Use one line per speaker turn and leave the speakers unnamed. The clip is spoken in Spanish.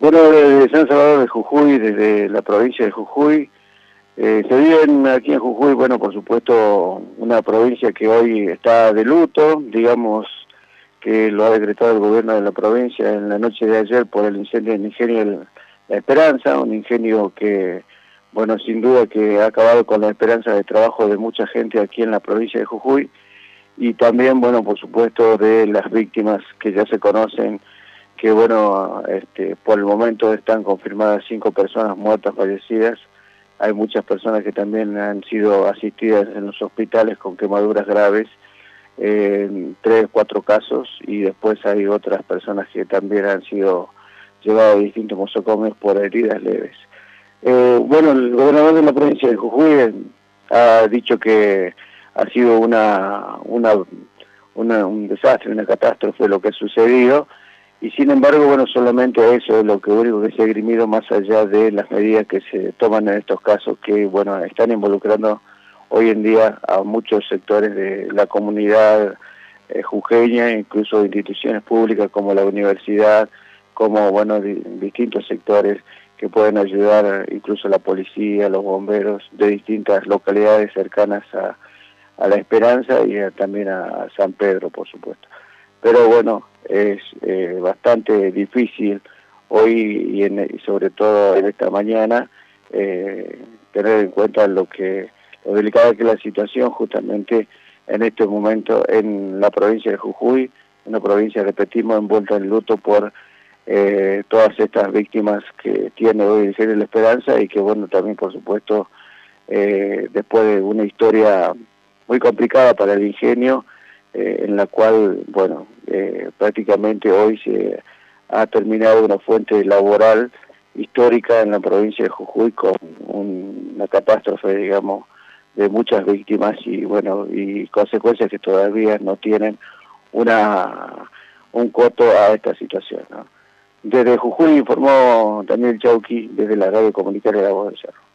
Bueno, desde San Salvador de Jujuy, desde la provincia de Jujuy, eh, se vive aquí en Jujuy, bueno, por supuesto, una provincia que hoy está de luto, digamos que lo ha decretado el gobierno de la provincia en la noche de ayer por el incendio del ingenio La Esperanza, un ingenio que, bueno, sin duda que ha acabado con la esperanza de trabajo de mucha gente aquí en la provincia de Jujuy y también, bueno, por supuesto, de las víctimas que ya se conocen que bueno, este, por el momento están confirmadas cinco personas muertas, fallecidas. Hay muchas personas que también han sido asistidas en los hospitales con quemaduras graves, en tres, cuatro casos, y después hay otras personas que también han sido llevadas a distintos mosocomios por heridas leves. Eh, bueno, el gobernador de la provincia de Jujuy eh, ha dicho que ha sido una, una, una un desastre, una catástrofe lo que ha sucedido, y sin embargo, bueno, solamente eso es lo que único que se ha grimido más allá de las medidas que se toman en estos casos, que bueno, están involucrando hoy en día a muchos sectores de la comunidad eh, jujeña, incluso instituciones públicas como la universidad, como bueno, distintos sectores que pueden ayudar, incluso la policía, los bomberos de distintas localidades cercanas a, La Esperanza y también a San Pedro, por supuesto. Pero bueno, es eh, bastante difícil hoy y, en, sobre todo en esta mañana eh, tener en cuenta lo que lo delicada que es la situación justamente en este momento en la provincia de Jujuy, una provincia, repetimos, envuelta en luto por eh, todas estas víctimas que tiene hoy el La Esperanza y que bueno, también por supuesto, después de una historia muy complicada para el ingenio, en la cual, bueno, eh, prácticamente hoy se ha terminado una fuente laboral histórica en la provincia de Jujuy con una catástrofe, digamos, de muchas víctimas y bueno, y consecuencias que todavía no tienen una un coto a esta situación. Desde Jujuy informó Daniel Chauqui desde la radio comunitaria de la Voz del Cerro.